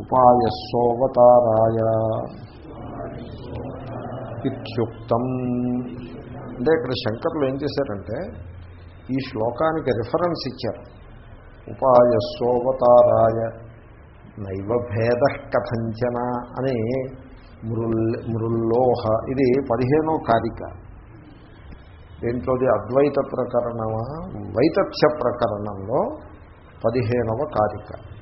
ఉపాయస్సోవతారాయ ఇత్యుక్తం. అంటే ఇక్కడ శంకర్లు ఏం చేశారంటే ఈ శ్లోకానికి రిఫరెన్స్ ఇచ్చారు. ఉపాయస్సోవతారాయ నైవ భేద కథంచన అని మృల్ మృల్లోహ. ఇది పదిహేనో కారిక. దీంట్లోది అద్వైత ప్రకరణమా? వైతథ్య ప్రకరణంలో పదిహేనవ కారిక.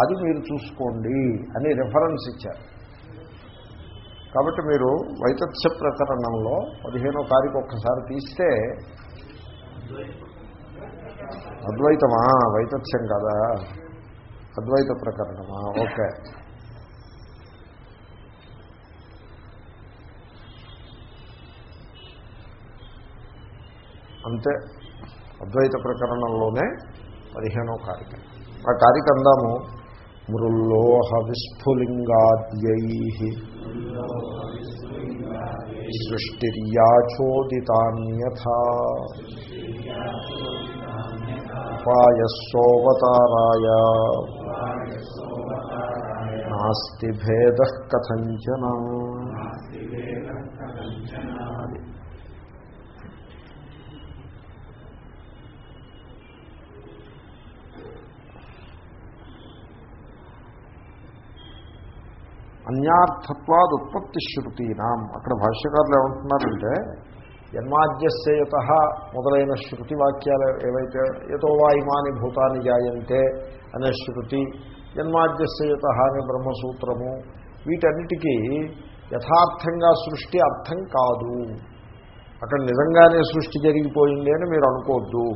అది మీరు చూసుకోండి అని రిఫరెన్స్ ఇచ్చారు. కాబట్టి మీరు వైతత్స్య ప్రకరణంలో పదిహేనో తారీఖు ఒక్కసారి తీస్తే అద్వైతమా? వైతత్స్యం కదా. అద్వైత ప్రకరణమా? ఓకే. అంతే. అద్వైత ప్రకరణంలోనే పదిహేనో కారిక ఆ కారిక అందాము. మృల్లోహ విస్ఫులింగాద్యై సృష్టిర్యాచోదితాన్యథా ఉపాయస్సోవతారాయ నాస్తి భేద కథంచన అన్యార్థత్వాద్ ఉత్పత్తి శృతీనాం అక్కడ భాష్యకారులు ఏమంటున్నారంటే జన్మాద్యస్యత మొదలైన శృతి వాక్యాలు ఏవైతే యతో వా ఇమాని భూతాన్ని జాయంతే అనే శృతి జన్మాద్యస్యత అనే బ్రహ్మసూత్రము వీటన్నిటికీ యథార్థంగా సృష్టి అర్థం కాదు. అక్కడ నిజంగానే సృష్టి జరిగిపోయింది అని మీరు అనుకోవద్దు.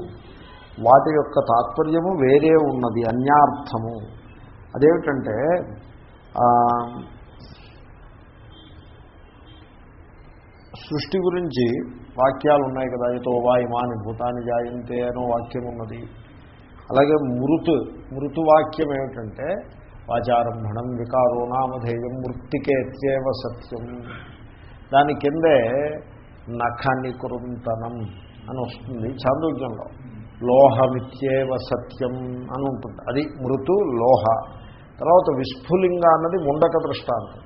వాటి యొక్క తాత్పర్యము వేరే ఉన్నది అన్యార్థము. అదేమిటంటే సృష్టి గురించి వాక్యాలు ఉన్నాయి కదా ఇతో వాయుమాని భూతాన్ని జాయంతే అనో వాక్యం ఉన్నది అలాగే మృతు మృతు వాక్యం ఏమిటంటే వాచారంభణం వికారో నామధేయం మృత్తికేత్యేవ సత్యం. దాని కిందే నఖని కృంతనం అని వస్తుంది చాంద్రోగ్యంలో. లోహమిత్యేవ సత్యం అని ఉంటుంది. అది మృతు లోహ. తర్వాత విస్ఫులింగ అన్నది ముండక దృష్టాంతం.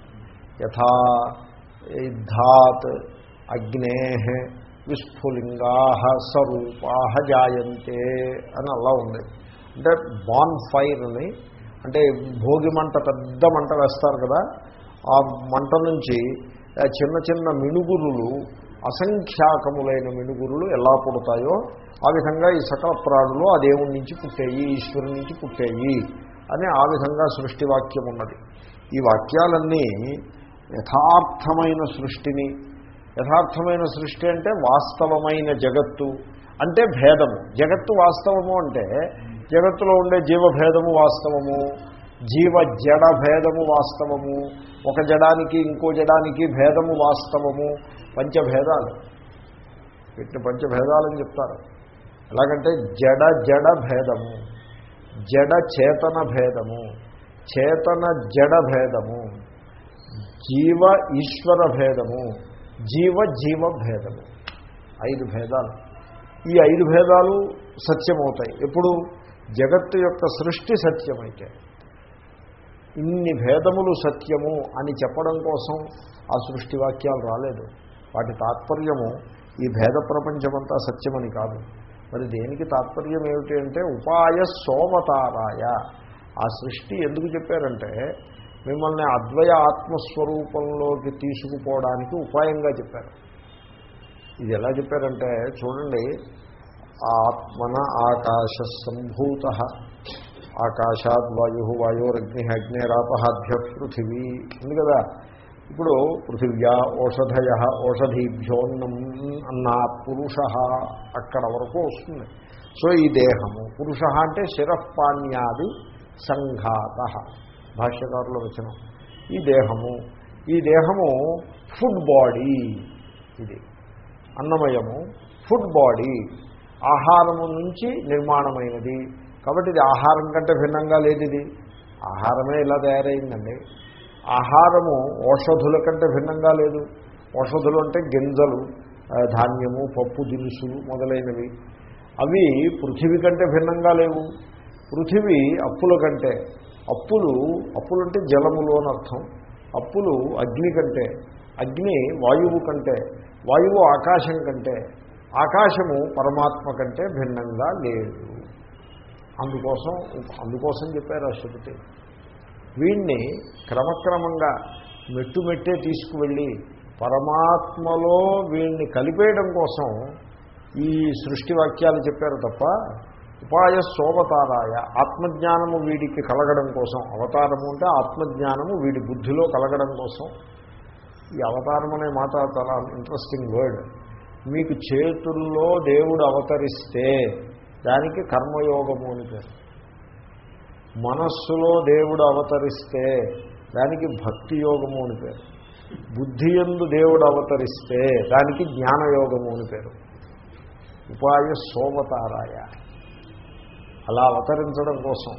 యథా ధాత్ అగ్నే విస్ఫులింగా స్వరూపా జాయంతే అని అలా ఉంది. అంటే బాన్ ఫైర్ని అంటే భోగి మంట పెద్ద మంట వేస్తారు కదా ఆ మంట నుంచి చిన్న చిన్న మినుగురులు అసంఖ్యాకములైన మినుగురులు ఎలా పుడతాయో ఆ విధంగా ఈ సకల ప్రాణులు ఆ దేవుడి నుంచి పుట్టాయి ఈశ్వరుడి నుంచి పుట్టాయి అని ఆ విధంగా సృష్టి వాక్యం ఉన్నది. ఈ వాక్యాలన్నీ యథార్థమైన సృష్టిని యథార్థమైన సృష్టి అంటే వాస్తవమైన జగత్తు అంటే భేదము. జగత్తు వాస్తవము అంటే జగత్తులో ఉండే జీవభేదము వాస్తవము జీవ జడ భేదము వాస్తవము ఒక జడానికి ఇంకో జడానికి భేదము వాస్తవము పంచభేదాలు. వీటిని పంచభేదాలని చెప్తారు. ఎలాగంటే జడ జడ భేదము జడ చేతన భేదము చేతన జడ భేదము జీవ ఈశ్వర భేదము జీవ జీవ భేదము. ఐదు భేదాలు. ఈ ఐదు భేదాలు సత్యమవుతాయి. ఎప్పుడు? జగత్తు యొక్క సృష్టి సత్యమైతే. ఇన్ని భేదములు సత్యము అని చెప్పడం కోసం ఆ సృష్టి వాక్యాలు రాలేదు. వాటి తాత్పర్యము ఈ భేద ప్రపంచమంతా సత్యమని కాదు. మరి దేనికి తాత్పర్యం ఏమిటి అంటే ఉపాయ సోమతారాయ. ఆ సృష్టి ఎందుకు చెప్పారంటే మిమ్మల్ని అద్వయ ఆత్మస్వరూపంలోకి తీసుకుపోవడానికి ఉపాయంగా చెప్పారు. ఇది ఎలా చెప్పారంటే చూడండి ఆత్మన ఆకాశ సంభూత ఆకాశాద్ వాయు వాయోరగ్ని అగ్నేరాపహాభ్య పృథివీ ఉంది కదా? ఇప్పుడు పృథివ్యా ఓషధయ ఓషధీభ్యోన్నం అన్న పురుష అక్కడ వరకు వస్తుంది. సో ఈ దేహము పురుష అంటే శిరపాణ్యాది సంఘాత. భాష్యకారుల వచనం. ఈ దేహము ఈ దేహము ఫుడ్ బాడీ ఇది. అన్నమయము ఫుడ్ బాడీ ఆహారము నుంచి నిర్మాణమైనది. కాబట్టి ఇది ఆహారం కంటే భిన్నంగా లేదు ఇది. ఆహారమే ఇలా తయారైందండి. ఆహారము ఔషధుల కంటే భిన్నంగా లేదు. ఔషధులు అంటే గింజలు ధాన్యము పప్పు దినుసులు మొదలైనవి. అవి పృథివీ కంటే భిన్నంగా లేవు. పృథివీ అప్పుల కంటే అప్పులు అప్పులు అంటే జలములు అని అర్థం. అప్పులు అగ్ని కంటే అగ్ని వాయువు కంటే వాయువు ఆకాశం కంటే ఆకాశము పరమాత్మ కంటే భిన్నంగా లేదు. అందుకోసం అందుకోసం చెప్పారు రాష్ట్రపతి వీణ్ణి క్రమక్రమంగా మెట్టు మెట్టే తీసుకువెళ్ళి పరమాత్మలో వీణ్ణి కలిపేయడం కోసం ఈ సృష్టి వాక్యాలు చెప్పారు తప్ప ఉపాయ సోవతారాయ ఆత్మజ్ఞానము వీడికి కలగడం కోసం. అవతారము అంటే ఆత్మజ్ఞానము వీడి బుద్ధిలో కలగడం కోసం. ఈ అవతారం అనే మాట చాలా ఇంట్రెస్టింగ్ వర్డ్ మీకు చేతుల్లో దేవుడు అవతరిస్తే దానికి కర్మయోగము అని పేరు. మనస్సులో దేవుడు అవతరిస్తే దానికి భక్తి యోగము అని పేరు. బుద్ధి ఎందు దేవుడు అవతరిస్తే దానికి జ్ఞానయోగము అని పేరు. ఉపాయ సోమతారాయ అలా అవతరించడం కోసం.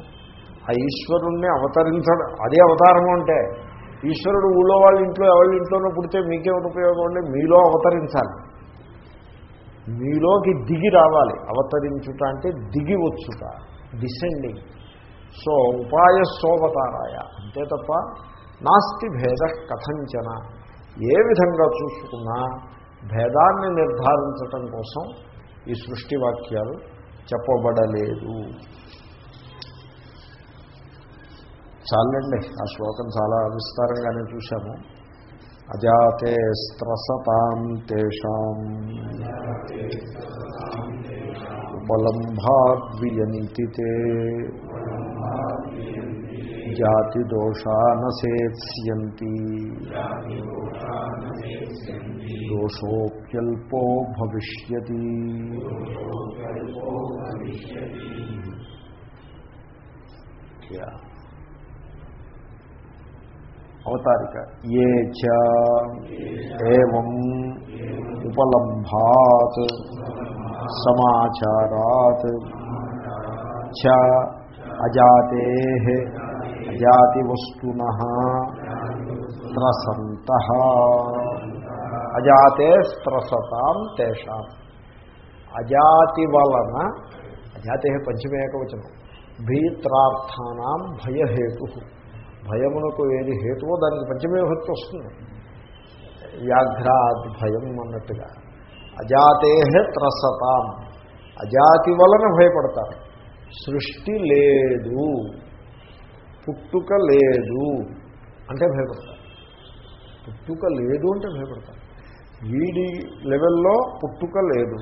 ఆ ఈశ్వరుణ్ణి అవతరించడం అదే అవతారము అంటే ఈశ్వరుడు ఊళ్ళో వాళ్ళ ఇంట్లో ఎవరి ఇంట్లోనో పుడితే మీకే ఉపయోగం అండి మీలో అవతరించాలి. మీలోకి దిగి రావాలి. అవతరించుట అంటే దిగి వచ్చుట డిసెండింగ్. సో ఉపాయ సోవతారాయ అంతే తప్ప నాస్తి భేద కథంచన. ఏ విధంగా చూసుకున్నా భేదాన్ని నిర్ధారించటం కోసం ఈ సృష్టి వాక్యాలు చెప్పబడలేదు. చాలండి ఆ శ్లోకం చాలా విస్తారంగానే చూశాము. అజాతే స్త్రసతాం తేషాం. ఉపలంభాద్వియంతి జాతిదోషానసేత్స్యంతి దోషోప్యల్పో భవిష్యతి అవతారిక ఏ చ ఏం ఉపలంభాత్ సమాచారాత్ చ అజాతే అజాతి వస్తున త్రసంత అజాతే స్త్రసతాం తేషాం అజాతి వలన అజాతే పంచమేకవచనం భీత్రార్థానాం భయహేతు భయమునకు ఏది హేతువో దానికి పంచమేభక్తి వస్తుంది। వ్యాఘ్రాద్ భయం అన్నట్టుగా। అజాతే త్రసతాం। అజాతి వలన భయపడతారు। సృష్టి లేదు। పుట్టుక లేదు అంటే భయపడతారు. పుట్టుక లేదు అంటే భయపడతారు. వీడి లెవెల్లో పుట్టుక లేదు.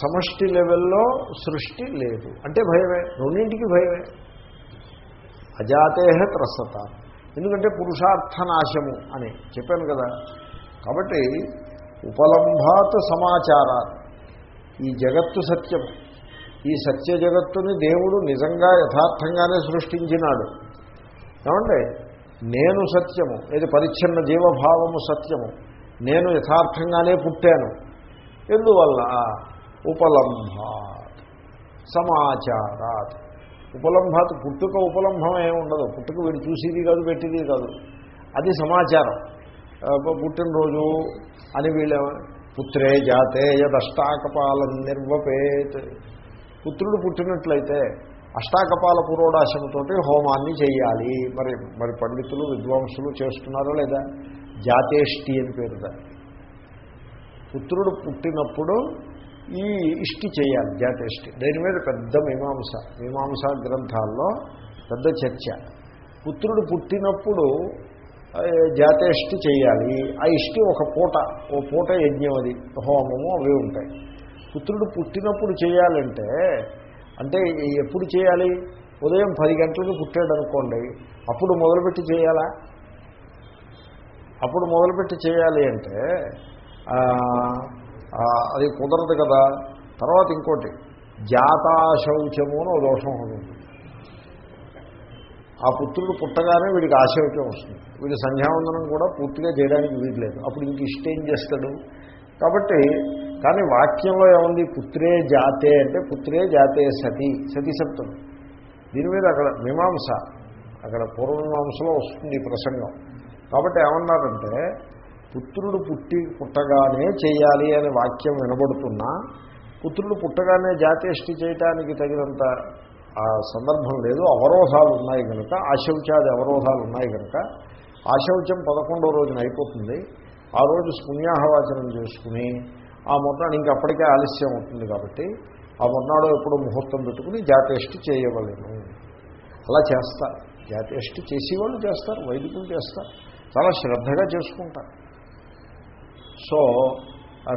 సమష్టి లెవెల్లో సృష్టి లేదు. అంటే భయమే. రెండింటికి భయమే. అజాతే త్రసత. ఎందుకంటే పురుషార్థ నాశము అని చెప్పాను కదా. కాబట్టి ఉపలంభాత్ సమాచారాలు ఈ జగత్తు సత్యం. ఈ సత్య జగత్తుని దేవుడు నిజంగా యథార్థంగానే సృష్టించినాడు. ఏమండి? నేను సత్యము. ఇది పరిచ్ఛిన్న జీవభావము సత్యము. నేను యథార్థంగానే పుట్టాను. ఎందువల్ల? ఉపలంభాత్. సమాచారాత్. ఉపలంభాత్ పుట్టుక ఉపలంభం ఏమి ఉండదు. పుట్టుక వీడు చూసేది కాదు పెట్టేది కాదు. అది సమాచారం. పుట్టినరోజు అని వీళ్ళ పుత్రే జాతే యదష్టాకపాలం నిర్వపేత్ పుత్రుడు పుట్టినట్లయితే అష్టాకపాల పురోడాశంతో హోమాన్ని చేయాలి. మరి మరి పండితులు విద్వాంసులు చేస్తున్నారో లేదా? జాతేష్టి అని పేరు దాన్ని పుత్రుడు పుట్టినప్పుడు ఈ ఇష్టి చేయాలి జాతేష్టి దీని మీద పెద్ద మీమాంస మీమాంస గ్రంథాల్లో పెద్ద చర్చ. పుత్రుడు పుట్టినప్పుడు జాతేష్టి చేయాలి. ఆ ఇష్టి ఒక పూట ఓ పూట యజ్ఞం అది హోమము అవి ఉంటాయి. పుత్రుడు పుట్టినప్పుడు చేయాలంటే అంటే ఎప్పుడు చేయాలి? ఉదయం పది గంటలకు పుట్టాడు అనుకోండి. అప్పుడు మొదలుపెట్టి చేయాలా? అప్పుడు మొదలుపెట్టి చేయాలి అంటే అది కుదరదు కదా. తర్వాత ఇంకోటి జాతాశౌచము అని ఒక దోషం ఉంటుంది. ఆ పుత్రుడు పుట్టగానే వీడికి ఆశౌచం వస్తుంది. వీడి సంధ్యావందనం కూడా పూర్తిగా చేయడానికి వీడలేదు అప్పుడు ఇంక ఇష్టం చేస్తాడు? కాబట్టి కానీ వాక్యంలో ఏముంది? పుత్రే జాతే అంటే పుత్రే జాతే సతి. సతీ సప్తం దీని మీద అక్కడ మీమాంస అక్కడ పూర్వమీమాంసలో వస్తుంది ఈ ప్రసంగం. కాబట్టి ఏమన్నారంటే పుత్రుడు పుట్టి పుట్టగానే చేయాలి అనే వాక్యం వినబడుతున్నా పుత్రుడు పుట్టగానే జాతేష్టి చేయటానికి తగినంత ఆ సందర్భం లేదు అవరోధాలు ఉన్నాయి కనుక ఆశౌచాది అవరోధాలు ఉన్నాయి కనుక ఆశౌచం పదకొండో రోజున అయిపోతుంది. ఆ రోజు పుణ్యాహవాచనం చేసుకుని ఆ మొన్నాడు ఇంకప్పటికే ఆలస్యం అవుతుంది కాబట్టి ఆ మొన్నాడు ఎప్పుడు ముహూర్తం పెట్టుకుని జాతేష్టి చేయవలేను. అలా చేస్తారు జాతేష్టి చేసేవాళ్ళు చేస్తారు వైదికులు చేస్తారు. చాలా శ్రద్ధగా చేసుకుంటారు సో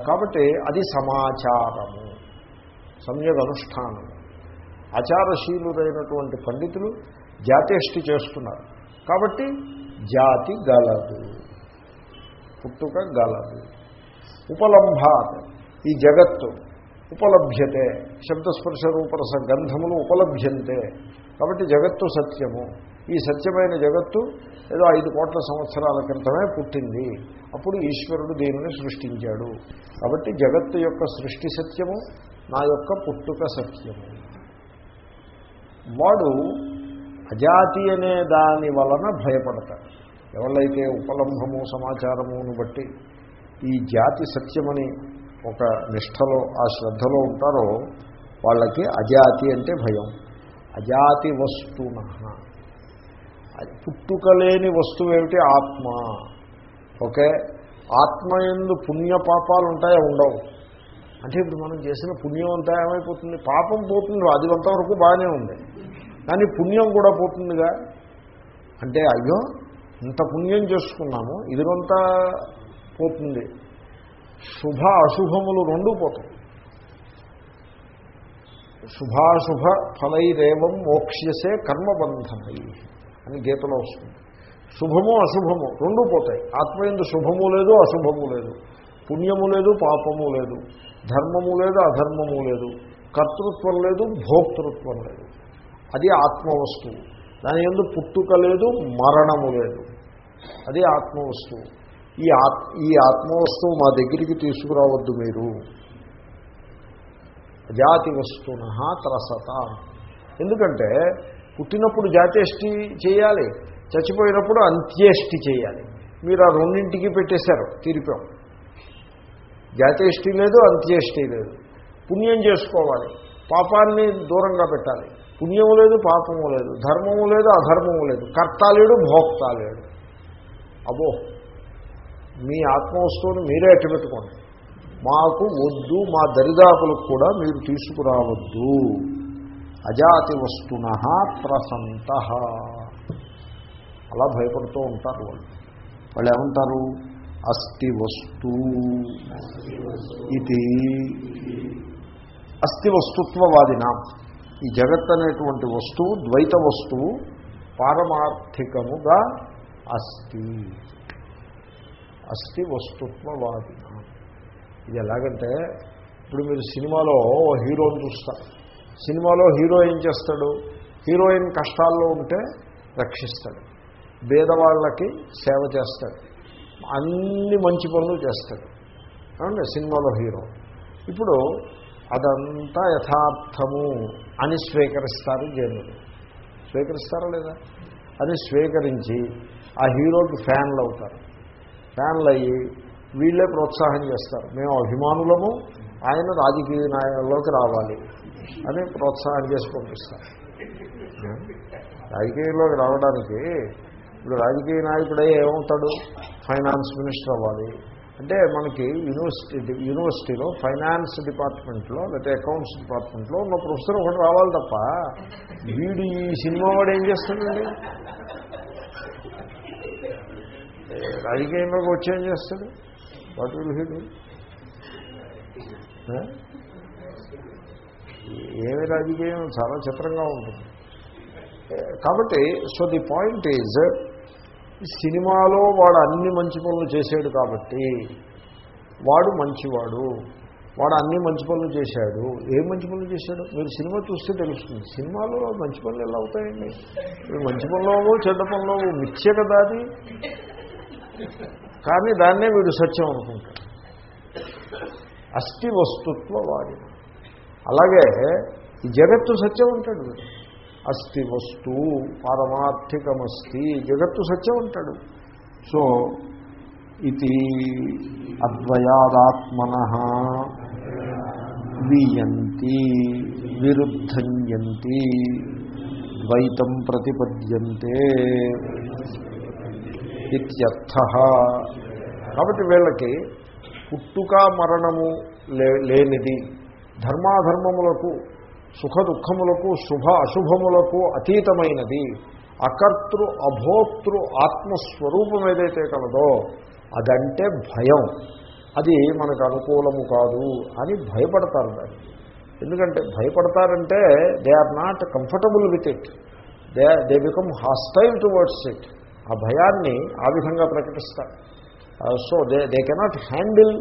కాబట్టి అది సమాచారము సమ్యక్ అనుష్ఠానము. ఆచారశీలుడైనటువంటి పండితులు జాతేష్టి చేస్తున్నారు. కాబట్టి జాతి గలదు. పుట్టుక గలదు. ఉపలంభాత్ ఈ జగత్తు ఉపలభ్యతే శబ్దస్పర్శ రూపరస గంధములు ఉపలభ్యంతే. కాబట్టి జగత్తు సత్యము. ఈ సత్యమైన జగత్తు ఏదో ఐదు కోట్ల సంవత్సరాల క్రితమే పుట్టింది. అప్పుడు ఈశ్వరుడు దీనిని సృష్టించాడు. కాబట్టి జగత్తు యొక్క సృష్టి సత్యము నా యొక్క పుట్టుక సత్యము. వాడు అజాతి అనే దాని వలన భయపడతాడు. ఎవళ్ళైతే ఉపలంభము సమాచారమును బట్టి ఈ జాతి సత్యమని ఒక నిష్టలో ఆ శ్రద్ధలో ఉంటారో వాళ్ళకి అజాతి అంటే భయం. అజాతి వస్తున. పుట్టుకలేని వస్తువు ఏమిటి? ఆత్మ. ఓకే? ఆత్మ ఎందు పుణ్య పాపాలు ఉంటాయా? ఉండవు. అంటే ఇప్పుడు మనం చేసిన పుణ్యం అంతా ఏమైపోతుంది? పాపం పోతుంది. అది అంతవరకు బాగానే ఉంది. కానీ పుణ్యం కూడా పోతుందిగా. అంటే అయ్యో ఇంత పుణ్యం చేసుకున్నాము. ఇదిగంతా పోతుంది. శుభ అశుభములు రెండూ పోతాయి. శుభాశుభ ఫలైరేవం మోక్ష్యసే కర్మబంధమై అని గీతలో వస్తుంది. శుభము అశుభము రెండూ పోతాయి. ఆత్మయందు శుభము లేదు అశుభము లేదు. పుణ్యము లేదు పాపము లేదు. ధర్మము లేదు అధర్మము లేదు. కర్తృత్వం లేదు భోక్తృత్వం లేదు. అది ఆత్మవస్తువు. దాని ఎందు పుట్టుక లేదు మరణము లేదు. అది ఆత్మవస్తువు. ఈ ఆత్ ఈ ఆత్మవస్తువు మా దగ్గరికి తీసుకురావద్దు మీరు. జాతి వస్తున త్రసత. ఎందుకంటే పుట్టినప్పుడు జాతేష్టి చేయాలి చచ్చిపోయినప్పుడు అంత్యేష్టి చేయాలి. మీరు ఆ రెండింటికి పెట్టేశారు తీరిపాం జాతేష్టి లేదు అంత్యేష్టి లేదు. పుణ్యం చేసుకోవాలి పాపాన్ని దూరంగా పెట్టాలి. పుణ్యము లేదు పాపము లేదు. ధర్మము లేదు అధర్మము లేదు. కర్త లేడు భోక్త లేడు. అబో మీ ఆత్మవస్తువుని మీరే ఎట్టుపెట్టుకోండి మాకు వద్దు మా దరిదాపులకు కూడా మీరు తీసుకురావద్దు. అజాతి వస్తున ప్రసంత. అలా భయపడుతూ ఉంటారు వాళ్ళు. వాళ్ళు ఏమంటారు? అస్థి వస్తు ఇది అస్థి వస్తుత్వవాదిన. ఈ జగత్ అనేటువంటి వస్తువు ద్వైత వస్తువు పారమార్థికముగా అస్థి. అస్థి వస్తుత్వవాది. ఇది ఎలాగంటే ఇప్పుడు మీరు సినిమాలో ఓ హీరోని చూస్తారు. సినిమాలో హీరో ఏం చేస్తాడు. హీరోయిన్ కష్టాల్లో ఉంటే రక్షిస్తాడు. భేదవాళ్ళకి సేవ చేస్తాడు. అన్ని మంచి పనులు చేస్తాడు. ఏమండి? సినిమాలో హీరో. ఇప్పుడు అదంతా యథార్థము అని స్వీకరిస్తారు జనులు స్వీకరిస్తారా లేదా? అని స్వీకరించి ఆ హీరోకి ఫ్యాన్లు అవుతారు. ఫ్యాన్లు అయ్యి వీళ్ళే ప్రోత్సాహం చేస్తారు. మేము అభిమానులము ఆయన రాజకీయ నాయకుల్లోకి రావాలి అని ప్రోత్సాహం చేసి పంపిస్తారు. రాజకీయంలోకి రావడానికి ఇప్పుడు రాజకీయ నాయకుడే ఏమవుతాడు? ఫైనాన్స్ మినిస్టర్ అవ్వాలి. అంటే మనకి యూనివర్సిటీ యూనివర్సిటీలో ఫైనాన్స్ డిపార్ట్మెంట్లో లేకపోతే అకౌంట్స్ డిపార్ట్మెంట్లో ఉన్న ప్రొఫెసర్ ఒకటి రావాలి తప్ప వీడు ఈ సినిమా వాడు ఏం చేస్తాడండి? రాజకీయంలోకి వచ్చేం చేస్తాడు? వాట్ విల్ హీ డూ ఏమి రాజకీయం? చాలా చిత్రంగా ఉంటుంది. కాబట్టి సో ది పాయింట్ ఈజ్ సినిమాలో వాడు అన్ని మంచి పనులు చేశాడు కాబట్టి వాడు మంచివాడు. వాడు అన్ని మంచి పనులు చేశాడు. ఏం మంచి పనులు చేశాడు? మీరు సినిమా చూస్తే తెలుస్తుంది. సినిమాలో మంచి పనులు ఎలా అవుతాయండి? మీరు మంచి పనులు చెడ్డ పనులు మిచ్చే కదా అది? కానీ దాన్నే వీడు సత్యం అనుకుంటాడు. అస్థి వస్తుత్వ వాడి. అలాగే ఈ జగత్తు సత్యం అంటాడు. వీడు అస్థి వస్తు పారమార్థికమస్తి జగత్తు సత్యం అంటాడు. సో ఇది అద్వయాదాత్మన వియంతి విరుద్ధంయంతి ద్వైతం ప్రతిపద్యంతే. ఇత్యర్థ. కాబట్టి వీళ్ళకి పుట్టుక మరణము లే లేనిది ధర్మాధర్మములకు సుఖ దుఃఖములకు శుభ అశుభములకు అతీతమైనది. అకర్తృ అభోక్తృ ఆత్మస్వరూపం ఏదైతే కలదో అదంటే భయం. అది మనకు అనుకూలము కాదు అని భయపడతారు దాన్ని. ఎందుకంటే భయపడతారంటే they are not comfortable with it. They they become hostile towards it. ఆ భయాన్ని ఆ విధంగా ప్రకటిస్తారు. So they they cannot handle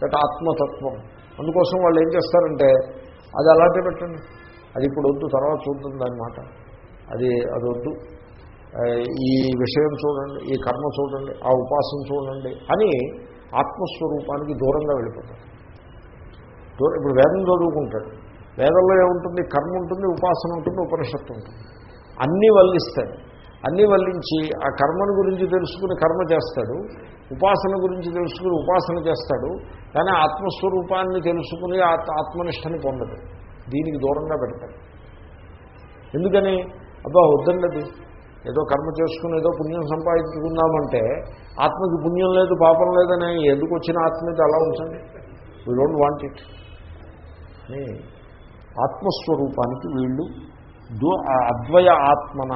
that ఆత్మతత్వం. అందుకోసం వాళ్ళు ఏం చేస్తారంటే అది అలాంటి పెట్టండి. అది ఇప్పుడు వద్దు తర్వాత చూద్దాం దానిమాట అది అది వద్దు. ఈ విషయం చూడండి ఈ కర్మ చూడండి ఆ ఉపాసన చూడండి అని ఆత్మస్వరూపానికి దూరంగా వెళ్ళిపోతాడు దూరం ఇప్పుడు వేదం చదువుకుంటాడు వేదంలో ఏముంటుంది? కర్మ ఉంటుంది ఉపాసన ఉంటుంది ఉపనిషత్తు ఉంటుంది. అన్నీ వల్లిస్తాయి. అన్నీ వల్లించి ఆ కర్మను గురించి తెలుసుకుని కర్మ చేస్తాడు ఉపాసన గురించి తెలుసుకుని ఉపాసన చేస్తాడు కానీ ఆత్మస్వరూపాన్ని తెలుసుకుని ఆత్మనిష్టని పొందడు. దీనికి దూరంగా పెడతాడు. ఎందుకని? అబ్బా వద్దండి ఏదో కర్మ చేసుకుని ఏదో పుణ్యం సంపాదించుకుందామంటే ఆత్మకి పుణ్యం లేదు పాపం లేదని ఎందుకు వచ్చిన ఆత్మీయత ఇది అలా ఉంచండి? వీ డోంట్ వాంట్ ఇట్ అని ఆత్మస్వరూపానికి వీళ్ళు దో అద్వయ ఆత్మన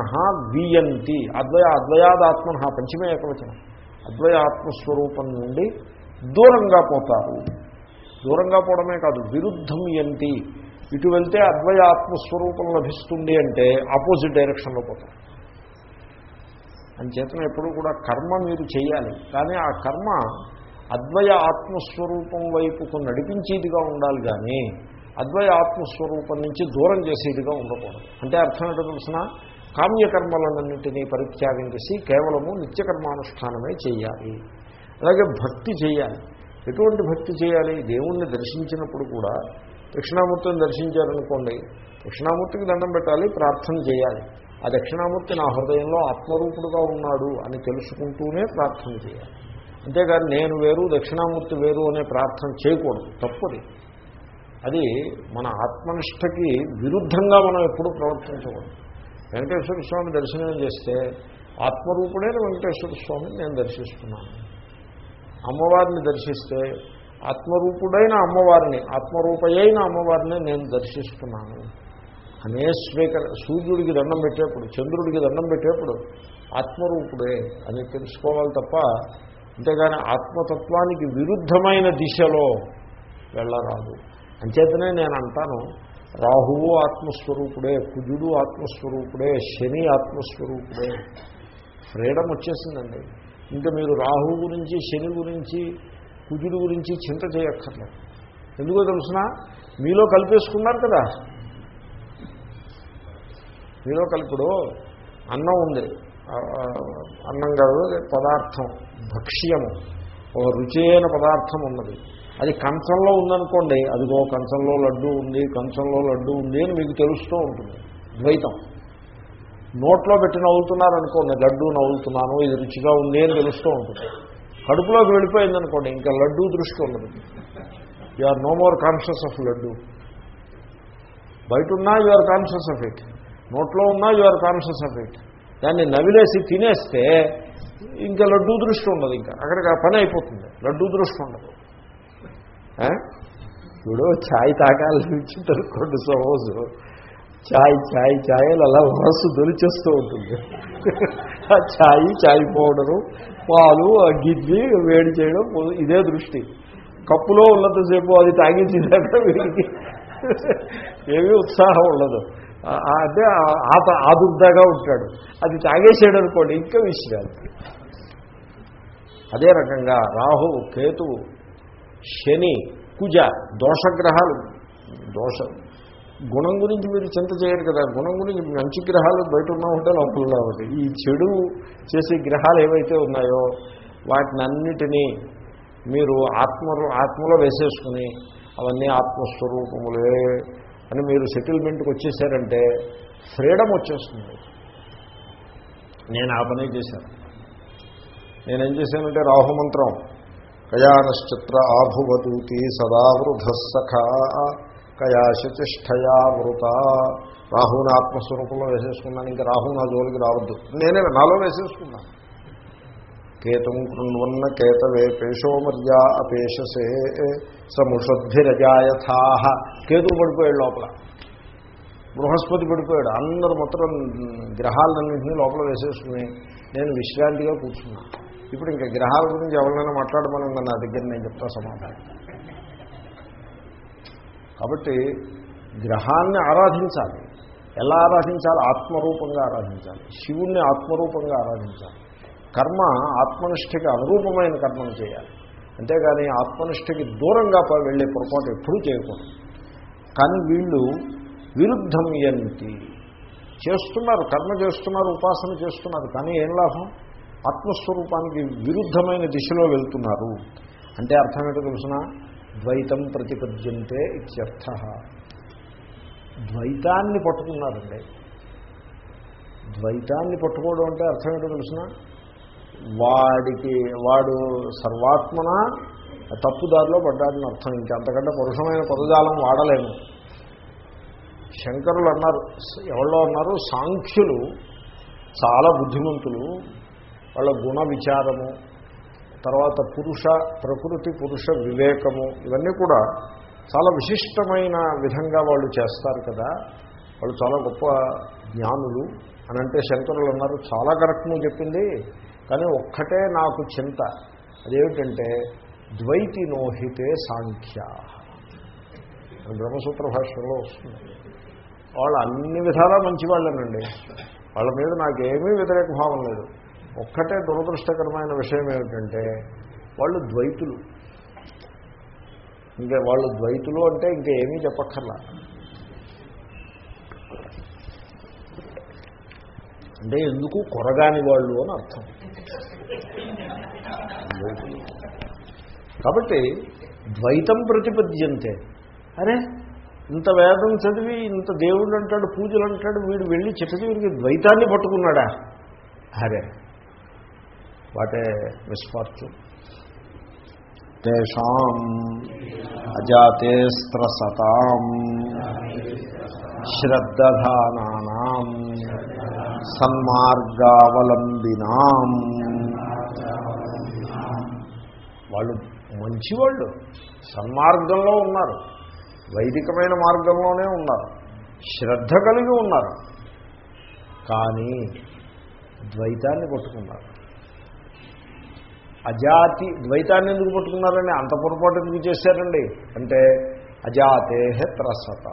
వియంతి. అద్వయ అద్వయాదాత్మన పంచమే ఏకవచనం. అద్వయ ఆత్మస్వరూపం నుండి దూరంగా పోతారు. దూరంగా పోవడమే కాదు విరుద్ధం ఎంతి ఇటు వెళ్తే అద్వయ ఆత్మస్వరూపం లభిస్తుంది అంటే ఆపోజిట్ డైరెక్షన్లో పోతారు. అంచేతన ఎప్పుడు కూడా కర్మ మీరు చేయాలి. కానీ ఆ కర్మ అద్వయ ఆత్మస్వరూపం వైపుకు నడిపించేదిగా ఉండాలి కానీ అద్వయ ఆత్మస్వరూపం నుంచి దూరం చేసేదిగా ఉండకూడదు. అంటే అర్థం ఏంటో తెలిసిన? కామ్యకర్మలన్నింటినీ పరిత్యాగం చేసి కేవలము నిత్యకర్మానుష్ఠానమే చేయాలి. అలాగే భక్తి చేయాలి. ఎటువంటి భక్తి చేయాలి? దేవుణ్ణి దర్శించినప్పుడు కూడా దక్షిణామూర్తిని దర్శించారనుకోండి దక్షిణామూర్తికి దండం పెట్టాలి ప్రార్థన చేయాలి. ఆ దక్షిణామూర్తి నా హృదయంలో ఆత్మరూపుడుగా ఉన్నాడు అని తెలుసుకుంటూనే ప్రార్థన చేయాలి. అంతేగాని నేను వేరు దక్షిణామూర్తి వేరు అనే ప్రార్థన చేయకూడదు. తప్పది. అది మన ఆత్మనిష్టకి విరుద్ధంగా మనం ఎప్పుడూ ప్రవర్తించకూడదు. వెంకటేశ్వర స్వామి దర్శనం చేస్తే ఆత్మరూపుడైన వెంకటేశ్వర స్వామిని నేను దర్శిస్తున్నాను. అమ్మవారిని దర్శిస్తే ఆత్మరూపుడైన అమ్మవారిని ఆత్మరూపయైన అమ్మవారిని నేను దర్శిస్తున్నాను. అనే స్వీకర సూర్యుడికి దండం పెట్టేప్పుడు చంద్రుడికి దండం పెట్టేప్పుడు ఆత్మరూపుడే అని తెలుసుకోవాలి తప్ప అంతేగాని ఆత్మతత్వానికి విరుద్ధమైన దిశలో వెళ్ళరాదు. అంచేతనే నేను అంటాను రాహువు ఆత్మస్వరూపుడే కుజుడు ఆత్మస్వరూపుడే శని ఆత్మస్వరూపుడే. ఫ్రీడమ్ వచ్చేసిందండి. ఇంకా మీరు రాహువు గురించి శని గురించి కుజుడు గురించి చింత చేయక్కర్లేదు. ఎందుకో తెలుసిన? మీలో కలిపేసుకున్నారు కదా. మీలో కలిపుడు అన్నం ఉంది. అన్నం కాదు పదార్థం భక్ష్యము. ఒక రుచి అయిన పదార్థం ఉన్నది. అది కంచంలో ఉందనుకోండి అదిగో కంచంలో లడ్డు ఉంది కంచంలో లడ్డు ఉంది అని మీకు తెలుస్తూ ఉంటుంది. ద్వైతం. నోట్లో పెట్టి నవ్వుతున్నారనుకోండి లడ్డు నవ్వుతున్నాను ఇది రుచిగా ఉంది అని తెలుస్తూ ఉంటుంది. కడుపులోకి వెళ్ళిపోయిందనుకోండి ఇంకా లడ్డు దృష్టి ఉండదు. You are no more conscious of laddu. బయట ఉన్నా you are conscious of it నోట్లో ఉన్నా you are conscious of it దాన్ని నవిలేసి తినేస్తే ఇంకా లడ్డూ దృష్టి ఉండదు ఇంకా. అక్కడికి ఆ పని అయిపోతుంది. లడ్డూ దృష్టి ఉండదు. ఇప్పుడు ఛాయ్ తాగాలనిపించిందనుకోండి సపోజ్. ఛాయ్ ఛాయ్ ఛాయ్ అని అలా మనస్సు దొరిచేస్తూ ఉంటుంది. ఆ ఛాయ్ ఛాయ్ పౌడరు పాలు ఆ గిద్ది వేడి చేయడం ఇదే దృష్టి. కప్పులో ఉన్నంతసేపు అది తాగించేదాకా వీరికి ఏమీ ఉత్సాహం ఉండదు. అంటే ఆత ఆదుర్దాగా ఉంటాడు. అది తాగేసాడు అనుకోండి ఇంకా విషయాలు అదే రకంగా రాహు కేతువు శని కుజ దోషగ్రహాలు. దోష గుణం గురించి మీరు చింత చేయరు కదా. గుణం గురించి మంచి గ్రహాలు బయట ఉన్నా ఉంటే లోపల కాబట్టి ఈ చెడు చేసే గ్రహాలు ఏవైతే ఉన్నాయో వాటినన్నిటినీ మీరు ఆత్మ ఆత్మలో వేసేసుకుని అవన్నీ ఆత్మస్వరూపములే అని మీరు సెటిల్మెంట్కి వచ్చేసారంటే ఫ్రీడమ్ వచ్చేస్తుంది. నేను ఆ పనే చేశాను. నేనేం చేశానంటే రాహుమంత్రం. కయానశ్చిత్ర ఆభువదూతి సదా వృధ సఖ. కయాశతిష్టయా వృత. రాహుని ఆత్మస్వరూపంలో వేసేసుకున్నాను ఇంకా రాహు నా జోలికి రావద్దు. నేనే నాలో వేసేసుకున్నాను. కేతుం కృణ్వన్న కేతవే పేషోమర్యా అపేషసే సముషద్ధిరజాయథా కేతువు పడిపోయాడు లోపల. బృహస్పతి పడిపోయాడు. అందరూ మొత్తం గ్రహాలన్నింటినీ లోపల వేసేసుకుని నేను విశ్రాంతిగా కూర్చున్నాను. ఇప్పుడు ఇంకా గ్రహాల గురించి ఎవరినైనా మాట్లాడమని నా దగ్గర నేను చెప్తా సమాధానం. కాబట్టి గ్రహాన్ని ఆరాధించాలి. ఎలా ఆరాధించాలి? ఆత్మరూపంగా ఆరాధించాలి. శివుణ్ణి ఆత్మరూపంగా ఆరాధించాలి. కర్మ ఆత్మనిష్టకి అనురూపమైన కర్మను చేయాలి. అంతేగాని ఆత్మనిష్టకి దూరంగా ప- వెళ్ళే పొరపాటు ఎప్పుడూ చేయకూడదు. కానీ వీళ్ళు విరుద్ధం ఎంతి చేస్తున్నారు కర్మ చేస్తున్నారు ఉపాసన చేస్తున్నారు కానీ ఏం లాభం? ఆత్మస్వరూపానికి విరుద్ధమైన దిశలో వెళ్తున్నారు. అంటే అర్థం ఏంటో తెలుసిన? ద్వైతం ప్రతిపద్యంతే ఇత్యర్థ. ద్వైతాన్ని పట్టుకున్నారండి. ద్వైతాన్ని పట్టుకోవడం అంటే అర్థం ఏంటో తెలుసిన? వాడికి వాడు సర్వాత్మన? తప్పుదారిలో పడ్డాడని అర్థం. ఇంకా అంతకంటే పురుషమైన పదజాలం వాడలేము. శంకరులు అన్నారు ఎవరో అన్నారు సాంఖ్యులు చాలా బుద్ధిమంతులు వాళ్ళ గుణ విచారము తర్వాత పురుష ప్రకృతి పురుష వివేకము ఇవన్నీ కూడా చాలా విశిష్టమైన విధంగా వాళ్ళు చేస్తారు కదా. వాళ్ళు చాలా గొప్ప జ్ఞానులు అని అంటే శంకరులు అన్నారు చాలా కరెక్ట్ నువ్వు చెప్పింది. కానీ ఒక్కటే నాకు చింత. అదేమిటంటే ద్వైతి నోహితే సాంఖ్య. బ్రహ్మసూత్ర భాషలో వస్తుంది. వాళ్ళు అన్ని విధాలా మంచి వాళ్ళేనండి వాళ్ళ మీద నాకేమీ వ్యతిరేక భావం లేదు. ఒక్కటే దురదృష్టకరమైన విషయం ఏమిటంటే వాళ్ళు ద్వైతులు. ఇంకా వాళ్ళు ద్వైతులు అంటే ఇంకా ఏమీ చెప్పక్కర్లా. అంటే ఎందుకు కొరగాని వాళ్ళు అని అర్థం. కాబట్టి ద్వైతం ప్రతిపద్యంతే. అరే ఇంత వేదం చదివి ఇంత దేవుడు అంటాడు పూజలు అంటాడు వీడు వెళ్ళి చెప్పి వీడికి ద్వైతాన్ని పట్టుకున్నాడా? అరే వాటే మిస్ఫార్చ్యూన్. తేషాం అజాతే స్త్రసతాం శ్రద్ధధానానాం సన్మార్గావలంబినాం. వాళ్ళు మంచివాళ్ళు సన్మార్గంలో ఉన్నారు వైదికమైన మార్గంలోనే ఉన్నారు శ్రద్ధ కలిగి ఉన్నారు కానీ ద్వైతాన్ని పట్టుకున్నారు అజాతి ద్వైతాన్ని ఎందుకు పట్టుకున్నారండి? అంత పొరపాటు ఎందుకు చేశారండి? అంటే అజాతే త్రసత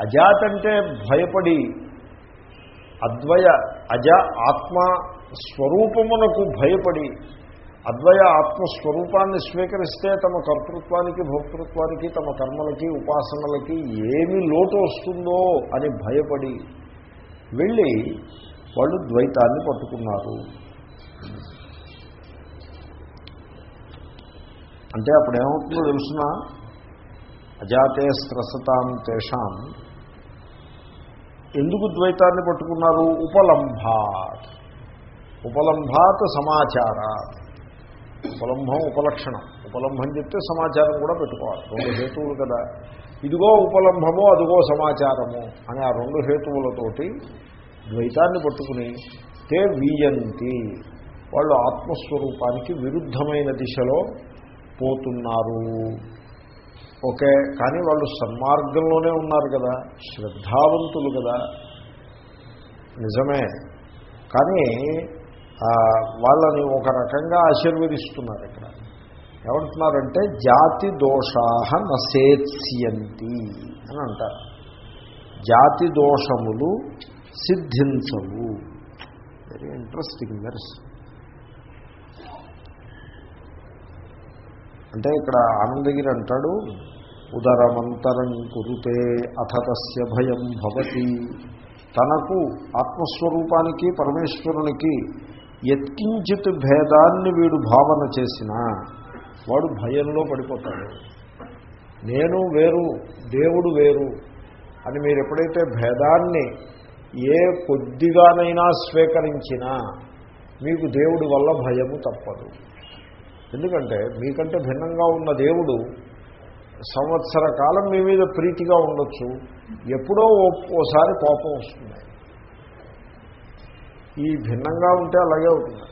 అజాత్ అంటే భయపడి అద్వయ అజ ఆత్మ స్వరూపమునకు భయపడి అద్వయ ఆత్మస్వరూపాన్ని స్వీకరిస్తే తమ కర్తృత్వానికి భోక్తృత్వానికి తమ కర్మలకి ఉపాసనలకి ఏమి లోటు వస్తుందో అని భయపడి వెళ్ళి వాళ్ళు ద్వైతాన్ని పట్టుకున్నారు. అంటే అప్పుడు ఏమవుతుందో తెలుసిన? అజాతే స్త్రసతాం తేషాం. ఎందుకు ద్వైతాన్ని పట్టుకున్నారు? ఉపలంభాత్. ఉపలంభాత్ సమాచారాత్. ఉపలంభం ఉపలక్షణం. ఉపలంభం చెప్తే సమాచారం కూడా పెట్టుకోవాలి. రెండు హేతువులు కదా. ఇదిగో ఉపలంభము అదిగో సమాచారము అనే ఆ రెండు హేతువులతోటి ద్వైతాన్ని పట్టుకుని తే వీయంతి. వాళ్ళు ఆత్మస్వరూపానికి విరుద్ధమైన దిశలో పోతున్నారు. ఓకే కానీ వాళ్ళు సన్మార్గంలోనే ఉన్నారు కదా శ్రద్ధావంతులు కదా. నిజమే. కానీ వాళ్ళని ఒక రకంగా ఆశీర్వదిస్తున్నారు ఇక్కడ. ఏమంటున్నారంటే జాతి దోషా నసేత్స్యంతి అని అంటారు. జాతి దోషములు సిద్ధించవు. వెరీ ఇంట్రెస్టింగ్ వెర్స్ అంటే ఇక్కడ ఆనందగిరి అంటాడు ఉదరమంతరం కురుతే అథ తస్య భయం భవతి. తనకు ఆత్మస్వరూపానికి పరమేశ్వరునికి ఎత్కించిత్ భేదాన్ని వీడు భావన చేసినా వాడు భయంలో పడిపోతాడు. నేను వేరు దేవుడు వేరు అని మీరు ఎప్పుడైతే భేదాన్ని ఏ కొద్దిగానైనా స్వీకరించినా మీకు దేవుడి వల్ల భయము తప్పదు. ఎందుకంటే మీకంటే భిన్నంగా ఉన్న దేవుడు సంవత్సర కాలం మీ మీద ప్రీతిగా ఉండొచ్చు. ఎప్పుడో ఒక్కోసారి ఓసారి కోపం వస్తుంది. ఈ భిన్నంగా ఉంటే అలాగే అవుతుంది.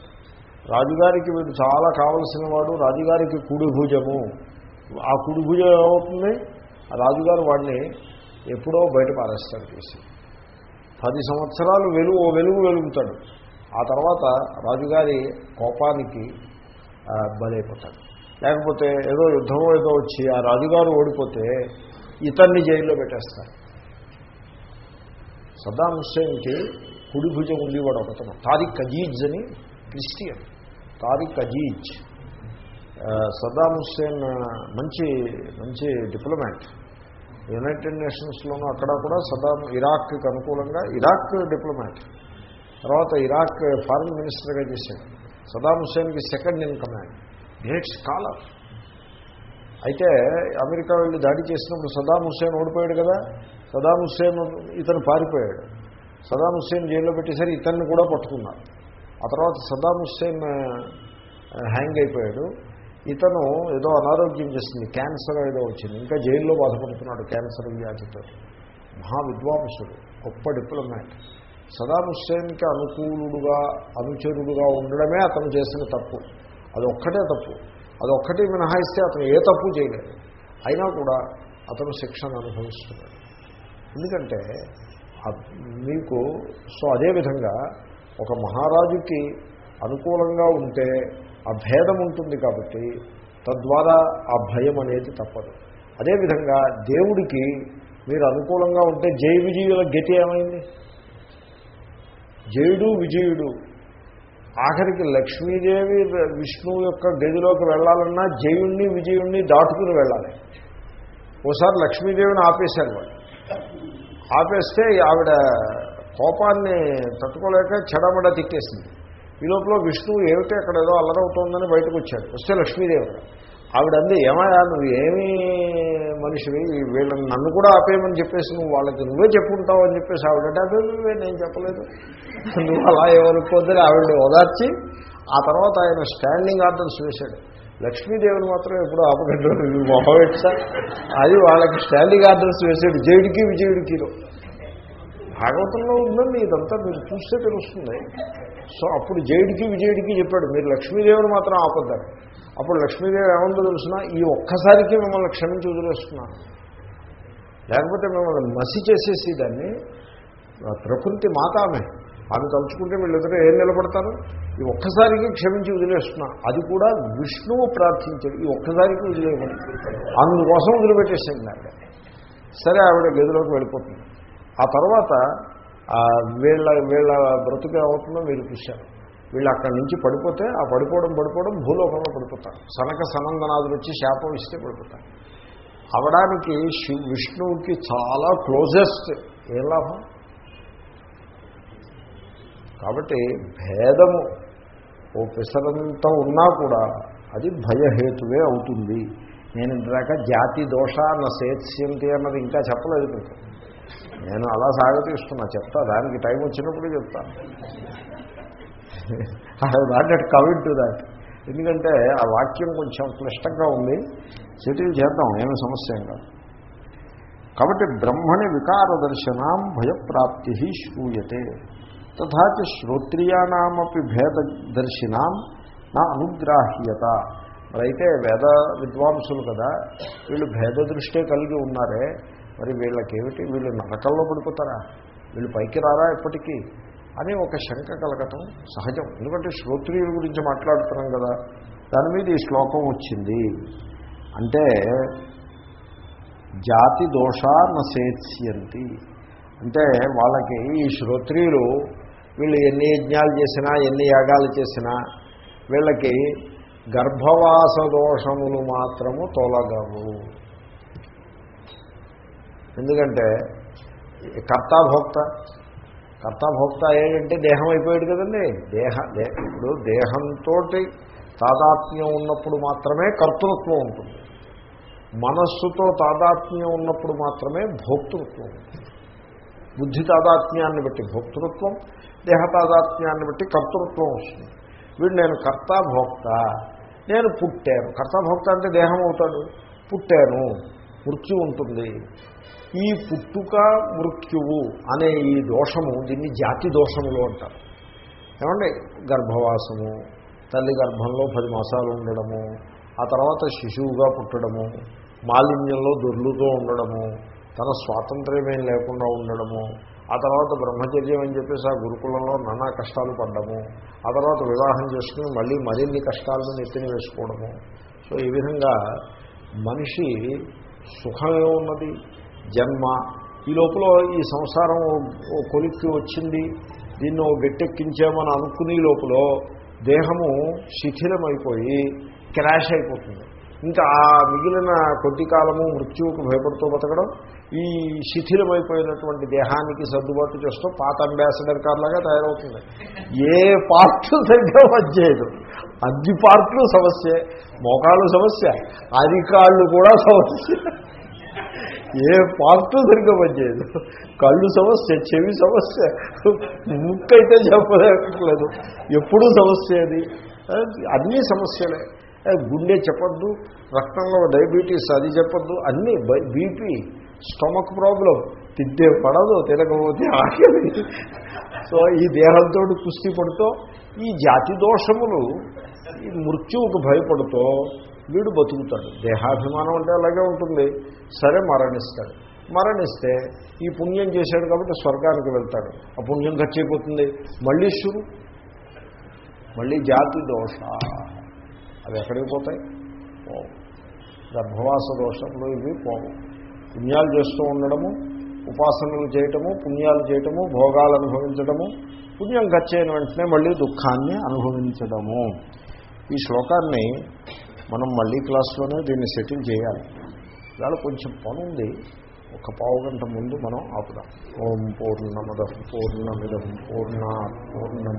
రాజుగారికి వీడు చాలా కావలసిన వాడు రాజుగారికి కుడి భుజము. ఆ కుడి భుజం ఏమవుతుంది? ఆ రాజుగారు వాడిని ఎప్పుడో బయట పారేస్తాడు చేసి. పది సంవత్సరాలు వెలుగు ఓ వెలుగు వెలుగుతాడు. ఆ తర్వాత రాజుగారి కోపానికి బలైపోతాడు. లేకపోతే ఏదో యుద్ధమో ఏదో వచ్చి ఆ రాజుగారు ఓడిపోతే ఇతన్ని జైల్లో పెట్టేస్తారు. సద్దాం హుస్సేన్కి కుడి భుజం ఉండేవాడు ఒకతను తారిక్ అజీజ్ అని క్రిస్టియన్. తారిక్ అజీజ్ ఆ, సద్దాం హుస్సేన్ మంచి మంచి డిప్లొమాట్. యునైటెడ్ నేషన్స్లోనూ అక్కడ కూడా సదాం ఇరాక్కి అనుకూలంగా ఇరాక్ డిప్లొమాట్. తర్వాత ఇరాక్ ఫారిన్ మినిస్టర్గా చేశాడు. Saddam హుస్సేన్కి second in command. Great scholar అయితే అమెరికా వెళ్ళి దాడి చేసినప్పుడు సదాం హుస్సేన్ ఓడిపోయాడు కదా? సదాం హుస్సేన్ ఇతను పారిపోయాడు. సదాం హుస్సేన్ జైల్లో పెట్టేసరి ఇతన్ని కూడా పట్టుకున్నారు. ఆ తర్వాత సదాం హుస్సేన్ హ్యాంగ్ అయిపోయాడు. ఇతను ఏదో అనారోగ్యం చేసింది క్యాన్సర్ ఏదో వచ్చింది. ఇంకా జైల్లో బాధపడుతున్నాడు క్యాన్సర్ వ్యాధితో. మహా విద్వాంసుడు గొప్ప డిప్లొమాట్. సదాం హుస్సేన్కి అనుకూలుడుగా అనుచరుడుగా ఉండడమే అతను చేసిన తప్పు. అది ఒక్కటే తప్పు. అది ఒక్కటి మినహాయిస్తే అతను ఏ తప్పు చేయలేదు. అయినా కూడా అతను శిక్షను అనుభవిస్తున్నాడు. ఎందుకంటే మీకు సో అదేవిధంగా ఒక మహారాజుకి అనుకూలంగా ఉంటే ఆ భేదం ఉంటుంది కాబట్టి తద్వారా ఆ భయం అనేది తప్పదు. అదేవిధంగా దేవుడికి మీరు అనుకూలంగా ఉంటే జై విజయుల గతి ఏమైంది? జయుడు విజయుడు. ఆఖరికి లక్ష్మీదేవి విష్ణువు యొక్క గదిలోకి వెళ్ళాలన్నా జయుణ్ణి విజయుణ్ణి దాటుకుని వెళ్ళాలి. ఓసారి లక్ష్మీదేవిని ఆపేశారు వాళ్ళు. ఆపేస్తే ఆవిడ కోపాన్ని తట్టుకోలేక చెడమడ తిట్టేసింది. ఈ లోపల విష్ణువు ఏమిటి అక్కడ ఏదో అల్లరవుతోందని బయటకు వచ్చాడు. వస్తే లక్ష్మీదేవి ఆవిడ అంది ఏమయ్యా నువ్వు ఏమీ మనిషివి వీళ్ళని నన్ను కూడా ఆపేయమని చెప్పేసి నువ్వు వాళ్ళకి నువ్వే చెప్పుకుంటావు అని చెప్పేసి ఆవిడ అదే నేను చెప్పలేదు. నువ్వు అలా ఎవరిపోద్దని ఆవిడ ఓదార్చి ఆ తర్వాత ఆయన స్టాండింగ్ ఆర్డర్స్ వేశాడు. లక్ష్మీదేవిని మాత్రం ఎప్పుడు ఆపగండు మొహం సార్? అది వాళ్ళకి స్టాండింగ్ ఆర్డర్స్ వేసాడు జైడికి విజయుడికిలో భాగవతంలో ఉందండి ఇదంతా మీరు చూస్తే తెలుస్తుంది. సో అప్పుడు జయుడికి విజయుడికి చెప్పాడు మీరు లక్ష్మీదేవిని మాత్రం ఆపద్దారు అప్పుడు లక్ష్మీదేవి ఏముందో తెలుసిన? ఈ ఒక్కసారికి మిమ్మల్ని క్షమించి వదిలేస్తున్నాను లేకపోతే మిమ్మల్ని మసి చేసేసి దాన్ని ప్రకృతి మాత ఆమె ఆమె తలుచుకుంటే వీళ్ళిద్దరూ ఏం నిలబడతారు? ఈ ఒక్కసారికి క్షమించి వదిలేస్తున్నా. అది కూడా విష్ణువు ప్రార్థించాడు ఈ ఒక్కసారికి వదిలేయమని. అందుకోసం వదిలిపెట్టేసింది నాకు సరే ఆవిడ గదిలోకి వెళ్ళిపోతుంది. ఆ తర్వాత వీళ్ళ వీళ్ళ బ్రతుకు ఏమవుతుందో మీరు చూశారు. వీళ్ళు అక్కడి నుంచి పడిపోతే ఆ పడిపోవడం పడిపోవడం భూలోకంలో పడిపోతారు. సనక సనందనాథులు వచ్చి శాపం ఇస్తే పడిపోతారు. అవడానికి శివ్ విష్ణువుకి చాలా క్లోజెస్ట్ ఏం లాభం? కాబట్టి భేదము ఓ పిసరంత ఉన్నా కూడా అది భయహేతువే అవుతుంది. నేను ఇంతదాకా జాతి దోష నా సేత్స్యంతి అన్నది ఇంకా చెప్పలేదు నేను అలా సాగతీస్తున్నా చెప్తా. దానికి టైం వచ్చినప్పుడు చెప్తాను దాట్ కమిట్ టు దాట్ ఎందుకంటే ఆ వాక్యం కొంచెం క్లిష్టంగా ఉంది. సెటిల్ చేద్దాం ఏమి సమస్య కాదు. కాబట్టి బ్రహ్మణి వికార దర్శనం భయప్రాప్తి శ్రూయతే. తథాచ శ్రోత్రియానామపి భేద దర్శినాం నా అనుగ్రాహ్యత. మరి అయితే వేద విద్వాంసులు కదా వీళ్ళు భేద దృష్టే కలిగి ఉన్నారే మరి వీళ్ళకేమిటి? వీళ్ళు నరకల్లో పడిపోతారా? వీళ్ళు పైకి రారా ఎప్పటికీ? అని ఒక శంక కలగటం సహజం. ఎందుకంటే శ్రోత్రియుల గురించి మాట్లాడుతున్నాం కదా దాని మీద ఈ శ్లోకం వచ్చింది. అంటే జాతి దోష నసేత్స్యంతి అంటే వాళ్ళకి ఈ శ్రోత్రియులు వీళ్ళు ఎన్ని యజ్ఞాలు చేసినా ఎన్ని యాగాలు చేసినా వీళ్ళకి గర్భవాస దోషములు మాత్రము తొలగవు. ఎందుకంటే కర్తాభోక్త కర్తాభోక్త ఏంటంటే దేహం అయిపోయాడు కదండి. దేహ ఇప్పుడు దేహంతో తాదాత్మ్యం ఉన్నప్పుడు మాత్రమే కర్తృత్వం ఉంటుంది. మనస్సుతో తాదాత్మ్యం ఉన్నప్పుడు మాత్రమే భోక్తృత్వం ఉంటుంది. బుద్ధి తాదాత్మ్యాన్ని బట్టి భోక్తృత్వం దేహ తాదాత్మ్యాన్ని బట్టి కర్తృత్వం వస్తుంది. వీడు నేను కర్త భోక్త నేను పుట్టాను. కర్త భోక్త అంటే దేహం అవుతాడు. పుట్టాను మృత్యు ఉంటుంది. ఈ పుట్టుక మృత్యువు అనే ఈ దోషము దీన్ని జాతి దోషములు అంటారు. ఏమండి? గర్భవాసము తల్లి గర్భంలో పది మాసాలు ఉండడము ఆ తర్వాత శిశువుగా పుట్టడము మాలిన్యంలో దొర్లుతూ ఉండడము తన స్వాతంత్ర్యమేం లేకుండా ఉండడము ఆ తర్వాత బ్రహ్మచర్యం అని చెప్పేసి ఆ గురుకులంలో నానా కష్టాలు పడ్డము ఆ తర్వాత వివాహం చేసుకుని మళ్ళీ మరిన్ని కష్టాలను నెత్తిని వేసుకోవడము. సో ఈ విధంగా మనిషి సుఖమే ఉన్నది. జన్మ. ఈ లోపల ఈ సంసారం కొలిక్కి వచ్చింది. దీన్ని ఓ గట్టెక్కించామని అనుకునే లోపల దేహము శిథిలమైపోయి క్రాష్ అయిపోతుంది. ఇంకా ఆ మిగిలిన కొద్ది కాలము మృత్యువుకు భయపడుతూ బతకడం ఈ శిథిలమైపోయినటువంటి దేహానికి సర్దుబాటు చేస్తూ పాత అంబాసిడర్ కార్లాగా తయారవుతుంది. ఏ పార్ట్ సరిగ్గా వచ్చేయదు అన్ని పార్ట్లు సమస్య మోకాళ్ళు సమస్య అరికాళ్ళు కూడా సమస్య. ఏ పార్ట్ సరిగ్గా పనిచేయదు. కళ్ళు సమస్య చెవి సమస్య ముక్కైతే చెప్పలేదు ఎప్పుడూ సమస్య అది. అన్నీ సమస్యలే. గుండె చెప్పద్దు రక్తంలో డయాబెటీస్ అది చెప్పద్దు అన్నీ బీపీ స్టమక్ ప్రాబ్లం తింటే పడదు తినకపోతే ఆకలి సో ఈ దేహంతో కుస్తీ పడుతూ ఈ జాతి దోషములు ఈ మృత్యువుకు భయపడుతూ వీడు బతుకుతాడు. దేహాభిమానం అంటే అలాగే ఉంటుంది. సరే మరణిస్తాడు. మరణిస్తే ఈ పుణ్యం చేశాడు కాబట్టి స్వర్గానికి వెళ్తాడు. ఆ పుణ్యం ఖర్చు అయిపోతుంది మళ్ళీ శురు. మళ్ళీ జాతి దోష. అవి ఎక్కడికి పోతాయి? పోవు. గర్భవాస దోషంలో ఇవి పోవు. పుణ్యాలు చేస్తూ ఉండడము ఉపాసనలు చేయటము పుణ్యాలు చేయటము భోగాలు అనుభవించడము పుణ్యం ఖర్చు అయిన వెంటనే మళ్ళీ దుఃఖాన్ని అనుభవించడము. ఈ శ్లోకాన్ని మనం మళ్ళీ క్లాస్లోనే దీన్ని సెటిల్ చేయాలి. ఇవాళ కొంచెం పని ఉంది ఒక పావు గంట ముందు మనం ఆపుదాం. ఓం పూర్ణమద పూర్ణమిదం పూర్ణ పూర్ణం